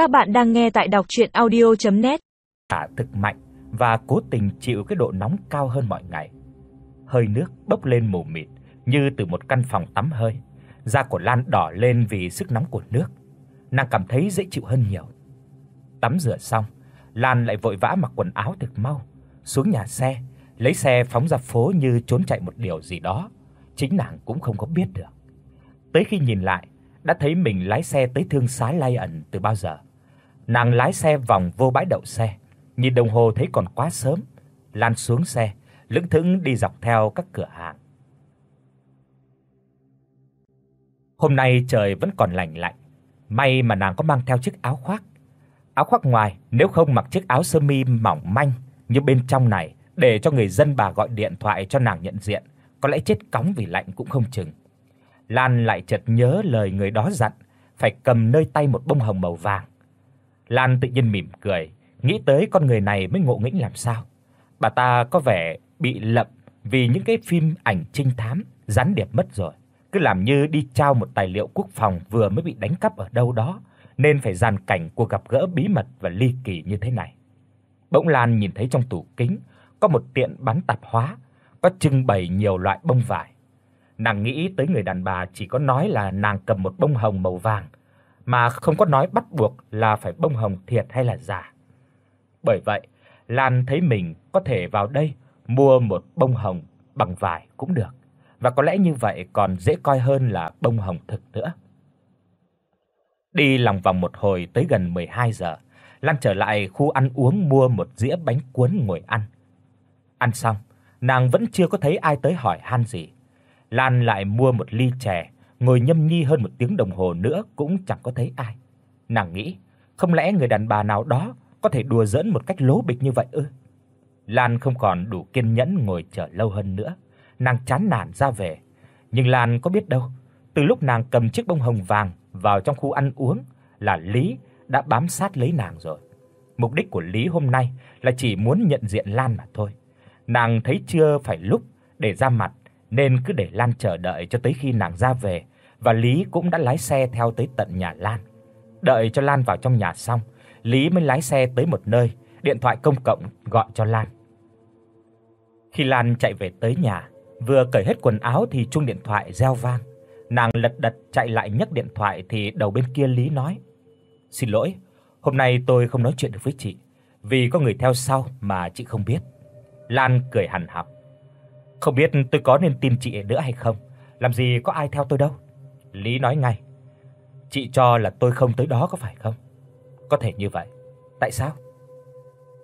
Các bạn đang nghe tại đọc audio net Ả thực mạnh và cố tình chịu cái độ nóng cao hơn mọi ngày. Hơi nước bốc lên mù mịt như từ một căn phòng tắm hơi. Da của Lan đỏ lên vì sức nóng của nước. Nàng cảm thấy dễ chịu hơn nhiều. Tắm rửa xong, Lan lại vội vã mặc quần áo thực mau, xuống nhà xe, lấy xe phóng ra phố như trốn chạy một điều gì đó, chính nàng cũng không có biết được. Tới khi nhìn lại, đã thấy mình lái xe tới thương xá Lai ẩn từ bao giờ. Nàng lái xe vòng vô bãi đậu xe, nhìn đồng hồ thấy còn quá sớm, Lan xuống xe, lững thững đi dọc theo các cửa hàng. Hôm nay trời vẫn còn lạnh lạnh, may mà nàng có mang theo chiếc áo khoác. Áo khoác ngoài, nếu không mặc chiếc áo sơ mi mỏng manh như bên trong này để cho người dân bà gọi điện thoại cho nàng nhận diện, có lẽ chết cóng vì lạnh cũng không chừng. Lan lại chợt nhớ lời người đó dặn, phải cầm nơi tay một bông hồng màu vàng. Lan tự nhiên mỉm cười, nghĩ tới con người này mới ngộ nghĩnh làm sao. Bà ta có vẻ bị lậm vì những cái phim ảnh trinh thám rắn điệp mất rồi, cứ làm như đi trao một tài liệu quốc phòng vừa mới bị đánh cắp ở đâu đó, nên phải dàn cảnh cuộc gặp gỡ bí mật và ly kỳ như thế này. Bỗng Lan nhìn thấy trong tủ kính có một tiệm bán tạp hóa, có trưng bày nhiều loại bông vải. Nàng nghĩ tới người đàn bà chỉ có nói là nàng cầm một bông hồng màu vàng, mà không có nói bắt buộc là phải bông hồng thiệt hay là giả. Bởi vậy, Lan thấy mình có thể vào đây mua một bông hồng bằng vải cũng được, và có lẽ như vậy còn dễ coi hơn là bông hồng thực nữa. Đi lòng vòng một hồi tới gần 12 giờ, Lan trở lại khu ăn uống mua một dĩa bánh cuốn ngồi ăn. Ăn xong, nàng vẫn chưa có thấy ai tới hỏi han gì. Lan lại mua một ly chè, ngồi nhâm nhi hơn một tiếng đồng hồ nữa cũng chẳng có thấy ai. Nàng nghĩ, không lẽ người đàn bà nào đó có thể đùa giỡn một cách lố bịch như vậy ư? Lan không còn đủ kiên nhẫn ngồi chờ lâu hơn nữa, nàng chán nản ra về. Nhưng Lan có biết đâu, từ lúc nàng cầm chiếc bông hồng vàng vào trong khu ăn uống là Lý đã bám sát lấy nàng rồi. Mục đích của Lý hôm nay là chỉ muốn nhận diện Lan mà thôi. Nàng thấy chưa phải lúc để ra mặt nên cứ để Lan chờ đợi cho tới khi nàng ra về và Lý cũng đã lái xe theo tới tận nhà Lan. Đợi cho Lan vào trong nhà xong, Lý mới lái xe tới một nơi, điện thoại công cộng gọi cho Lan. Khi Lan chạy về tới nhà, vừa cởi hết quần áo thì chuông điện thoại reo vang. Nàng lật đật chạy lại nhấc điện thoại thì đầu bên kia Lý nói: "Xin lỗi, hôm nay tôi không nói chuyện được với chị, vì có người theo sau mà chị không biết." Lan cười hằn học. "Không biết tôi có nên tin chị nữa hay không? Làm gì có ai theo tôi đâu." Lý nói ngay. "Chị cho là tôi không tới đó có phải không?" "Có thể như vậy. Tại sao?"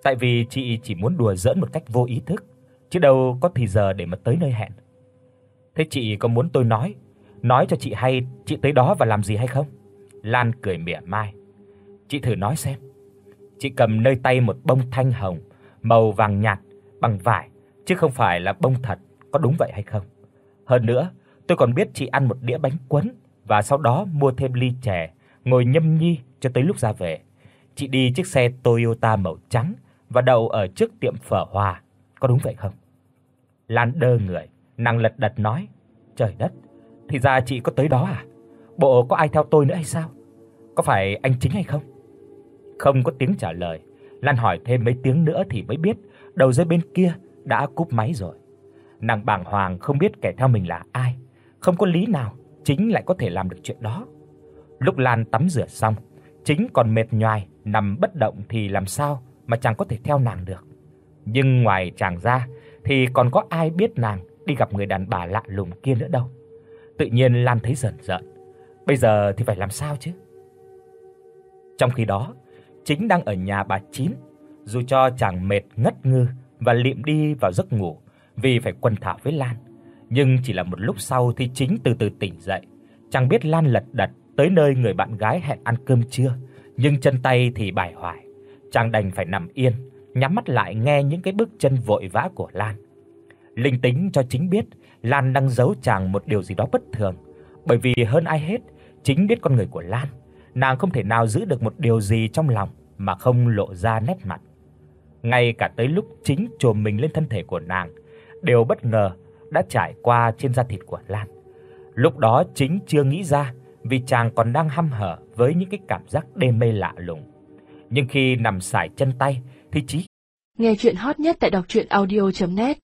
"Tại vì chị chỉ muốn đùa giỡn một cách vô ý thức, chứ đâu có thì giờ để mà tới nơi hẹn." "Thế chị có muốn tôi nói nói cho chị hay chị tới đó và làm gì hay không?" Lan cười mỉa mai. "Chị thử nói xem." Chị cầm nơi tay một bông thanh hồng màu vàng nhạt bằng vải chứ không phải là bông thật, có đúng vậy hay không? Hơn nữa, tôi còn biết chị ăn một đĩa bánh cuốn và sau đó mua thêm ly chè, ngồi nhâm nhi cho tới lúc ra về. Chị đi chiếc xe Toyota màu trắng và đậu ở trước tiệm phở Hòa, có đúng vậy không? Lan đơ người, nàng lật đật nói: "Trời đất, thì ra chị có tới đó à? Bộ có ai theo tôi nữa hay sao? Có phải anh chính hay không?" Không có tiếng trả lời, Lan hỏi thêm mấy tiếng nữa thì mới biết đầu dây bên kia đã cúp máy rồi. Nàng bàng hoàng không biết kẻ theo mình là ai, không có lý nào chính lại có thể làm được chuyện đó. Lúc Lan tắm rửa xong, chính còn mệt nhoài nằm bất động thì làm sao mà chàng có thể theo nàng được. Nhưng ngoài chàng ra thì còn có ai biết nàng đi gặp người đàn bà lạ lùng kia nữa đâu. Tự nhiên Lan thấy giận giận. Bây giờ thì phải làm sao chứ? Trong khi đó, chính đang ở nhà bà Chín, dù cho chàng mệt ngất ngư và liệm đi vào giấc ngủ vì phải quần thảo với Lan, nhưng chỉ là một lúc sau thì chính từ từ tỉnh dậy. Chàng biết Lan lật đật tới nơi người bạn gái hẹn ăn cơm trưa, nhưng chân tay thì bài hoài. Chàng đành phải nằm yên, nhắm mắt lại nghe những cái bước chân vội vã của Lan. Linh tính cho chính biết Lan đang giấu chàng một điều gì đó bất thường, bởi vì hơn ai hết, chính biết con người của Lan, nàng không thể nào giữ được một điều gì trong lòng mà không lộ ra nét mặt. Ngay cả tới lúc chính chồm mình lên thân thể của nàng, đều bất ngờ đã trải qua trên da thịt của Lan. Lúc đó chính chưa nghĩ ra vì chàng còn đang hăm hở với những cái cảm giác đê mê lạ lùng. Nhưng khi nằm sải chân tay thì trí Nghe truyện hot nhất tại doctruyenaudio.net